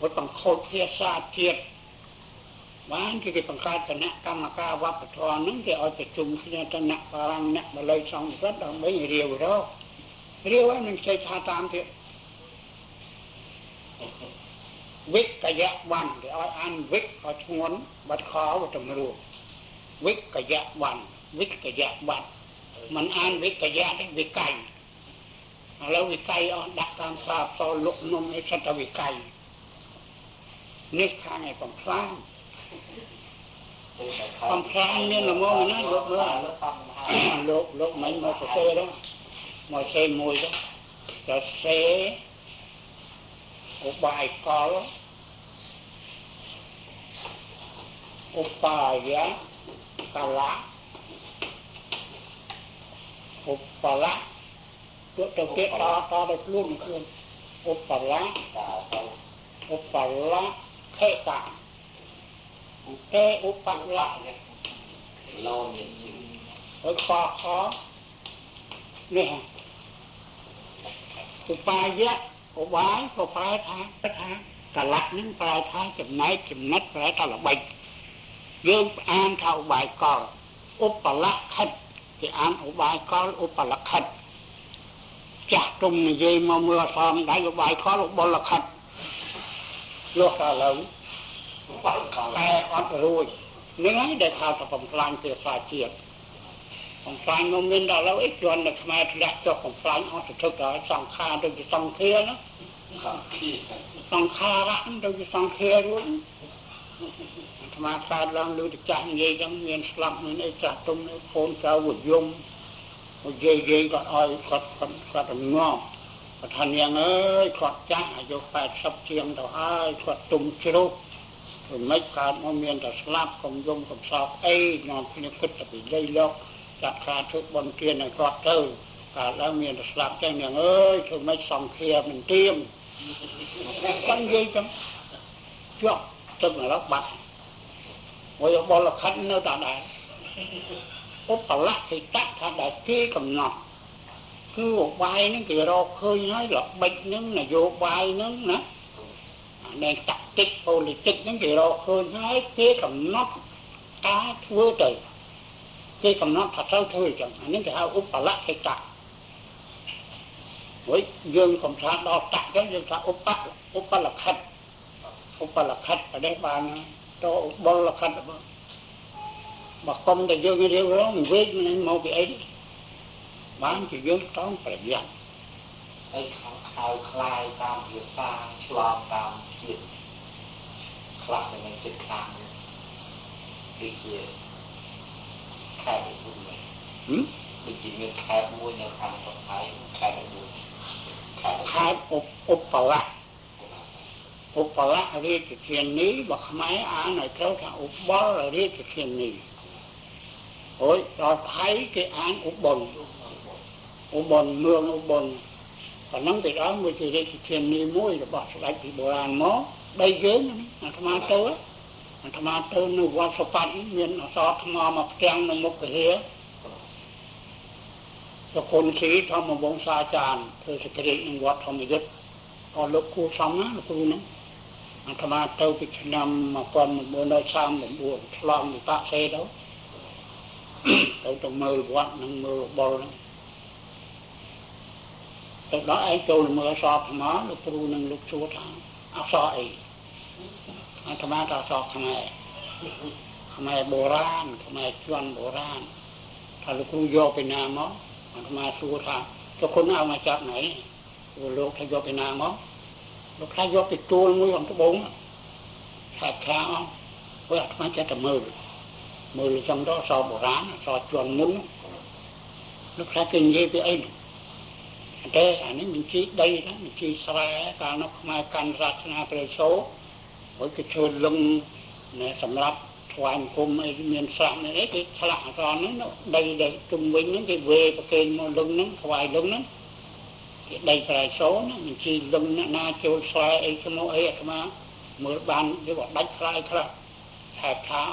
គាត់បង្ខូចភាសាជាតិ បានគេគេបង្កើតគណៈកម្មការវប្បធម៌ហ្នឹងគេឲ្យប្រជុំគ្នាទៅអ្នកបារាំងអ្នកបល័យសង្កត់ដើម្បីរាវរករាវហើយនឹងចេះថាតាមទៀតវិកយៈវ័នគេឲ្យអានវិកឲ្យធ្ងន់បាត់ខោទៅរੂវិកយៈវ័នវិកយៈវ័នมันអានវិកយៈទេវិក័យឥឡូវវិក័យអស់ដាក់តាមសាបតលុកនំឯសតវិក័យនេះខាងឯកំផ្លាញ់ កំផ្លាញមានល្មមណាលោកមើលលោកលោកមិនមកសរសេរ đó មកសេមួយទៅសរសេរឧបាយកលឧបាយៈកលៈឧបលៈពួកទៅទៀតតតទៅខ្លួនខ្លួនឧបលៈឧបលៈខេតាទេឧបលៈលោមានអើខខនេះឧបាយៈឧបាយក៏ប្រែថាថាកលៈ នឹងប្រែថាចំណែកចំណិតប្រែថាល្បិចយើងអានថាឧបាយកលឧបលៈខិតគេអានឧបាយកលឧបលៈខិតចាស់ទុំនិយាយមកមើលអសមដៃឧបាយកលឧ បលៈខិតលោកថាឡើយតែអត់រួចនឹងហើយដែលថាទៅបំផ្លាញភាសាជាតិបំផ្លាញមកមានដល់ឥឡូវអីជន់នៅខ្មែរធ្លាក់ចុះបំផ្លាញអស់ទៅទឹកដល់សង្ខារទៅជាសង្ខារណាសង្ខារៈទៅជាសង្ខាររួចអាត្មាកើតឡើងលើទៅចាស់និយាយចឹងមានស្លាប់មានអីចាស់ទុំកូនចៅវយំនិយាយនិយាយគាត់ឲ្យគាត់គាត់គាត់ងប់គាត់ថានាងអើយគាត់ចាស់អាយុ80ជាងទៅហើយគាត់ទុំជ្រុះ ព្រមិចកើតមកមានតែស្លាប់កុំយំកំសោកអីនាំគ្នាគិតតែពីលៃលោកចាត់ការធ្វើបន់ទានឲ្យគាត់ទៅកើតឡើងមានតែស្លាប់ចឹងនាងអើយធ្វើម៉េចសង្ឃាមិនទៀមគាត់និយាយចឹងជាប់ទឹកមកដល់បាត់មួយបលខិននៅតែដែរឧបលៈគេតាក់ថាដែលគេកំណត់គឺឧបាយហ្នឹងគេរកឃើញហើយល្បិចហ្នឹងនយោបាយហ្នឹងណា នៃតាក់ទិកប៉ូលីទិកហ្នឹងគេរកឃើញហើយគេកំណត់ការធ្វើទៅគេកំណត់ថាត្រូវធ្វើអញ្ចឹងអានេះគេហៅឧបលៈកិច្ចហើយយើងកំថាដល់តាក់ចឹងយើងថាឧបឧបលខិតឧបលខិតប្រទេសបានតឧបលខិតបើកុំតែយើងរៀបរងវិញមិនមកពីអីបានជាយើងต้องប្រយ័ត្នហើយខាងខៅคลายតាមភាសាឆ្លងតាម ជាតិខ្លះនៅនឹងចិត្តខាងដូចជាខែមួយហ៎ដូចជាមានខែមួយនៅខាងប្រទេសខែមួយខែឧបបលៈឧបលៈរាជធានីរបស់ខ្មែរអានឲ្យត្រូវថាឧបលរាជធានីអូយដល់ថៃគេអានឧបុនឧបុនមឿងឧបុន ប៉ុណ្ណឹងទៅដល់មួយជារាជធានីមួយរបស់ស្ដេចពីបុរាណមកដីយើងអាត្មាទៅអាត្មាទៅនៅវត្តសុបត្តិមានអសរថ្មមកផ្ទាំងនៅមុខវិហារប្រគុណគ្រីធម្មវង្សាចារ្យធ្វើសក្តិនឹងវត្តធម្មយុទ្ធក៏លោកគូសំណាលោកគ្រូនោះអាត្មាទៅពីឆ្នាំ1939ឆ្លងវិបាកសេទៅទៅទៅមើលវត្តនឹងមើលបលហ្នឹង ទៅដល់ឯងចូលមើលអសរថ្មលោកគ្រូនឹងលោកសួរថាអសរអីអាត្មាថាអសរខ្មែរខ្មែរបុរាណខ្មែរជន់បុរាណថាលោកគ្រូយកពីណាមកអាត្មាសួរថាទៅគុណเอาមកจากไหนលោកថាយកពីណាមកលោកថាយកពីទួលមួយของត្បូងថាថាអស់ព្រោះអាត្មាចេះតែមើលមើលចំដល់សបុរាណសជន់មុនលោកថាគេនិយាយពីអីតែ អានេះមិនជីដីណាមិនជីស្រែកាលនោះខ្មែរកាន់រាជនាព្រះសូហើយគេធ្វើលឹងសម្រាប់ថ្វាយគុំអីមានស្រះនេះគេឆ្លាក់អសនហ្នឹងដីដីជុំវិញហ្នឹងគេវេប្រគេនមកលឹងហ្នឹងថ្វាយលឹងហ្នឹងគេដីប្រៃសូណាមិនជីលឹងអ្នកណាចូលស្រែអីឈ្មោះអីអាត្មាមើលបានយកដាច់ខ្លាយខ្លះថែបថា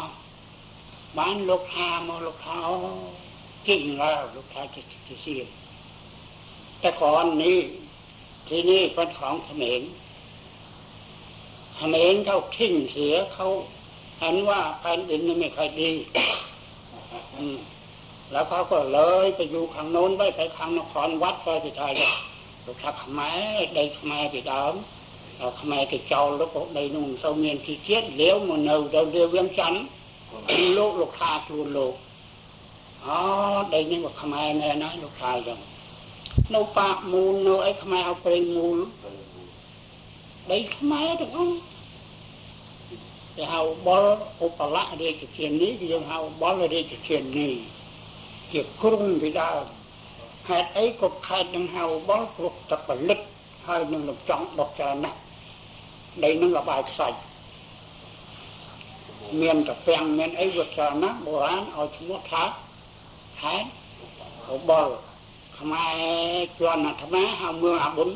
បានលោកថាមកលោកថាអូជិះឡើងលោកថាជាជាសៀម តែก่อนนี้ ที่นี่เป็นของเขมรเขมรเขาทิ้งเสียเขาเห็นว่าแผ่นดินนี่ไม่ค่อยดีแล้วเขาก็เลยไปอยู่ข้างโน้นไว้ไปข้างนครวัดไปที่ไทยเลยลูกทักขมายได้ขมายที่ดาวขมายที่เจ้าแล้วก็ได้นุ่งเสาเมียนที่เชียดเลี้ยวมันเอาเดียวเดียวเวียงจันทร์ลูกลูกทาทุนลูกอ๋อได้นี่ว่าขมายแน่นะลูกทาจัง នៅប៉ាមូលនៅអីខ្មែរឲ្យប្រេងមូលដីខ្មែរទាំងអស់គេហៅបលឧបលៈរាជធានីគេយើងហៅបលរាជធានីជាក្រុងពីដើមហេតុអីក៏ខេត្តនឹងហៅបលព្រោះតែផលិតហើយនឹងលំចង់ដុសច្រើនណាស់ដីនឹងលបាយខ្សាច់មានតពាំងមានអីវាច្រើនណាស់បុរាណឲ្យឈ្មោះថាខេត្តបល ខ្មែរជន់អាត្មាហៅមើលអាបុន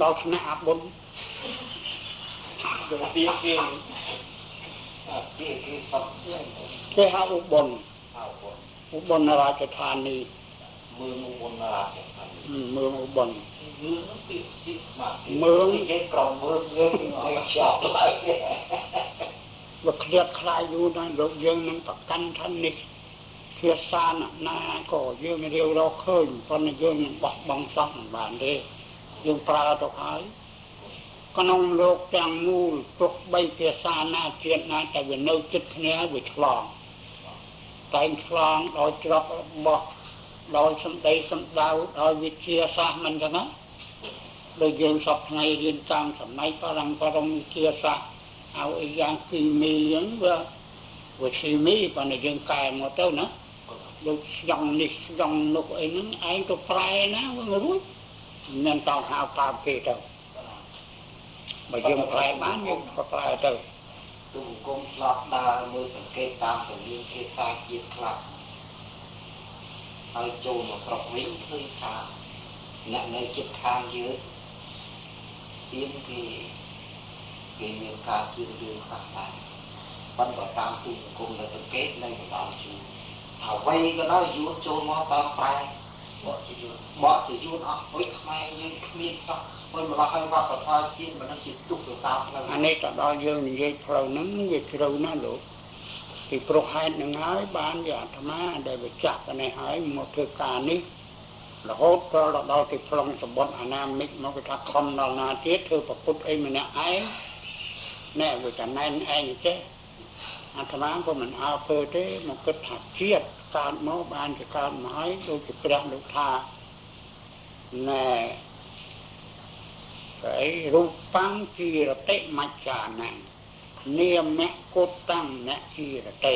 ដល់ថ្នាក់អាបុនយកពីគេគេគេសពគេហៅឧបនឧបនរាជធានីមើលឧបនរាជធានីមើលឧបនមើលគេក្រំមើលយើងឲ្យចោលហើយបើឃ្លាតខ្លាយយូរណាស់លោកយើងនឹងប្រកាន់ថានេះ ភាសាណាក៏យើងរៀបរកឃើញប៉ុន្តែយើងមិនបោះបង់សោះមិនបានទេយើងប្រើទៅហើយក្នុងលោកទាំងមូលទុកបីភាសាណាជាតិណាតែវានៅចិត្តគ្នាវាឆ្លងតែងឆ្លងដោយច្រករបស់ដោយសម្ដីសម្ដៅដោយវិទ្យាសាស្ត្រមិនចឹងណាដូចយើងសពថ្ងៃរៀនតាមសម័យបរំបរមវិទ្យាសាស្ត្រឲ្យអីយ៉ាងគីមីយ៉ាងវាវិទ្យាមីប៉ុន្តែយើងកែមកទៅណា ដូចស្យងនេះស្យងនោះអីហ្នឹងឯងក៏ប្រែណាវារួចមិនតោហៅតាមគេទៅបើយើងប្រែបានយើងក៏ប្រែទៅទូគុំឆ្លោះដើរមើលសង្កេតតាមពលាគេសាជាតិខ្លះហើយចូលមកស្រុកវិញឃើញថាអ្នកនៅចិត្តខាងយើងទៀនគេគេមានការជឿរឿងខ្លះដែរប៉ុន្តែតាមទូគុំនៅសង្កេតនៅម្ដងជួរ អ្វីក៏ដោយយួនចូលមកតាមប្រែបកជាយួនបកជាយួនអស់អុយខ្មែរយើងគ្មានសោះអុយម្ល៉េះហើយវត្តផលជាតិមិននឹងជាទុកទៅតាមផ្លូវអានេះទៅដល់យើងនិយាយផ្លូវហ្នឹងវាជ្រៅណាស់លោកពីព្រោះហេតុនឹងហើយបានជាអាត្មាដែលវាចាក់ទៅនេះហើយមកធ្វើការនេះរហូតដល់ដល់ទីប្លង់សម្បត្តិអាណាមិកមកគេថាខំដល់ណាទៀតធ្វើប្រពុតអីម្នាក់ឯងណែវាចំណែនឯងចេះអាត្មាក៏មិនអើពើទេមកគិតថាជាតិ កើតមកបានជាកើតមកហើយដូចជាព្រះលោកថាណែស្អីរូបាំងជីរតិមច្ចាណានាមៈគុតតាំងអ្នកជីរតិ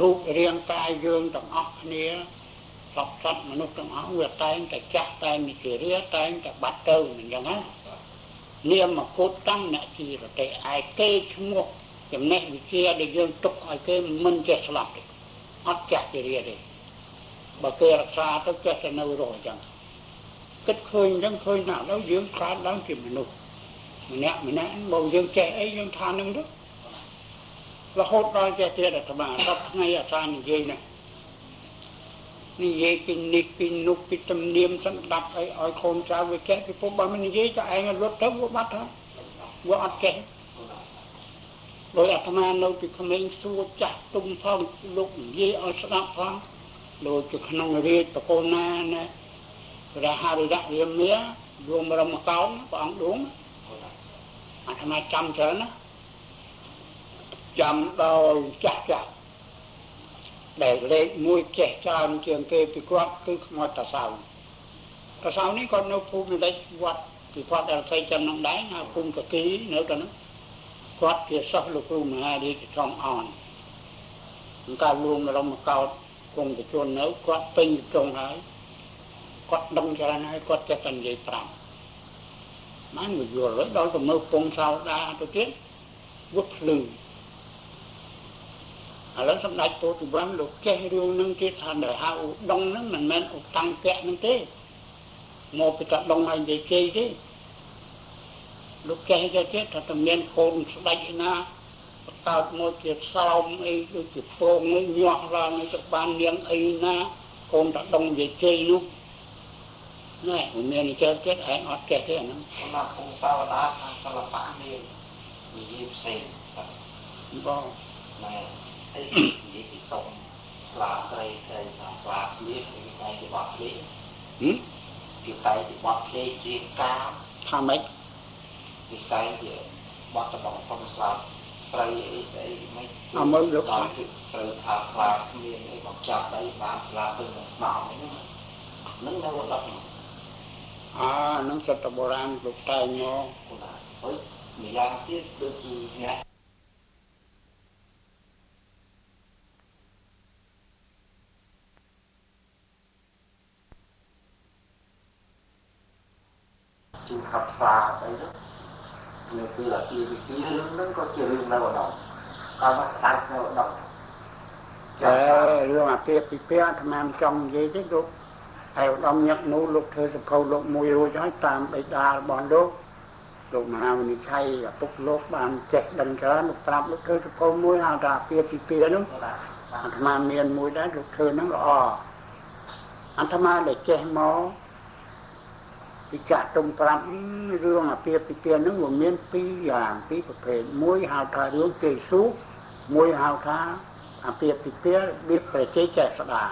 រូបរាងកាយយើងទាំងអស់គ្នាសពសត្វមនុស្សទាំងអស់វាតែងតែចាស់តែងនិរាតែងតែបាត់ទៅអញ្ចឹងណានាមគុតតាំងអ្នកជីរតិឯគេឈ្មោះចំណេះវិជាដែលយើងទុកឲ្យគេមិនចេះស្លាប់ទេ អត់ចាស់ជារាទេបើគេរក្សាទៅចេះតែនៅរស់អញ្ចឹងគិតឃើញអញ្ចឹងឃើញណាស់ដល់យើងកើតឡើងជាមនុស្សម្នាក់ម្នាក់មកយើងចេះអីយើងថានឹងទៅរហូតដល់ចេះទៀតអាត្មាដល់ថ្ងៃអាសានិយាយណានិយាយពីនេះពីនោះពីទំនៀមសន្តាប់អីឲ្យកូនចៅវាចេះពីពុកបើមិននិយាយទៅឯងរត់ទៅវាបាត់ហើយវាអត់ចេះ ដោយអាត្មានៅពីក្មេងសួរចាស់ទុំផងលោកនិយាយឲ្យស្ដាប់ផងដូចជាក្នុងរាជតកូនណាណាព្រះហរិយៈរាមារួមរំកោងព្រះអង្គឌួងអាត្មាចាំច្រើនណាចាំដល់ចាស់ចាស់ដែលលេខមួយចេះច្រើនជាងគេពីគាត់គឺខ្មោចតាសៅតាសៅនេះគាត់នៅភូមិលេខវត្តពីគាត់ដែលស្អីចឹងនឹងដែរណាភូមិកគីនៅទៅនោះ គាត់ជាសិស្សលោកគ្រូមហារាជធំអនកាលលួងរំកោតគង់ប្រជជននៅគាត់ពេញត្រង់ហើយគាត់ដឹងច្រើនហើយគាត់ចេះតែនិយាយប្រាប់បានមកយល់ដល់ទៅមើលពងសោដាទៅទៀតវឹកភ្លឺឥឡូវសម្ដេចពោធិវត្តលោកចេះរឿងនឹងទៀតថាដែលហៅដងហ្នឹងមិនមែនឧតាំងកៈហ្នឹងទេមកពីតាដងហើយនិយាយជ័យទេ លោកចេះទៅទៀតថាតែមានកូនស្ដេចឯណាកើតមកជាសោមអីដូចជាពងនេះញាស់ឡើងទៅបាននាងអីណាកូនតាដងនិយាយជ័យនោះណែមិនមានចេះទៀតឯងអត់ចេះទេអាហ្នឹងសម្រាប់គង់សាវតាខាងសិល្បៈមាននិយាយផ្សេងបងណែអីនិយាយពីសុំស្លាត្រីត្រីថាស្លាស្លៀកពីតែជាបត់លេងហឹមពីតែជាបត់លេងជាការថាម៉េច ពីតែជាបត់តបងសុំស្លាត្រីអីស្អីមិនអមើលលោកថាត្រូវថាស្លាគ្មានអីមកចាប់ដៃបានស្លាទៅមកហ្នឹងហ្នឹងនៅរត់អានឹងសតបុរាណលោកតែងមកហើយម្យ៉ាងទៀតដូចជាអ្នកជាខាប់សាអីនោះ នៅពេលអាទីវិធីរឿងហ្នឹងក៏ជារឿងនៅឧត្តមក៏មកស្ដាប់នៅឧត្តមចារឿងអាពាហ៍ពិពាហ៍អាត្មាចង់និយាយទេលោកហើយឧត្តមញឹកនោះលោកធ្វើសភៅលោកមួយរួចហើយតាមបេដារបស់លោកលោកមហាវិនិច្ឆ័យឪពុកលោកបានចេះដឹងច្រើនលោកប្រាប់លោកធ្វើសភៅមួយហៅថាពីពីពីនោះអាត្មាមានមួយដែរលោកធ្វើហ្នឹងល្អអាត្មាដែលចេះមក ពីចាក់ទុំប្រាប់រឿងអាពាហ៍ពិពាហ៍ហ្នឹងវាមានពីរយ៉ាងពីរប្រភេទមួយហៅថារឿងគេស៊ូមួយហៅថាអាពាហ៍ពិពាហ៍របៀបប្រជាចេះស្ដា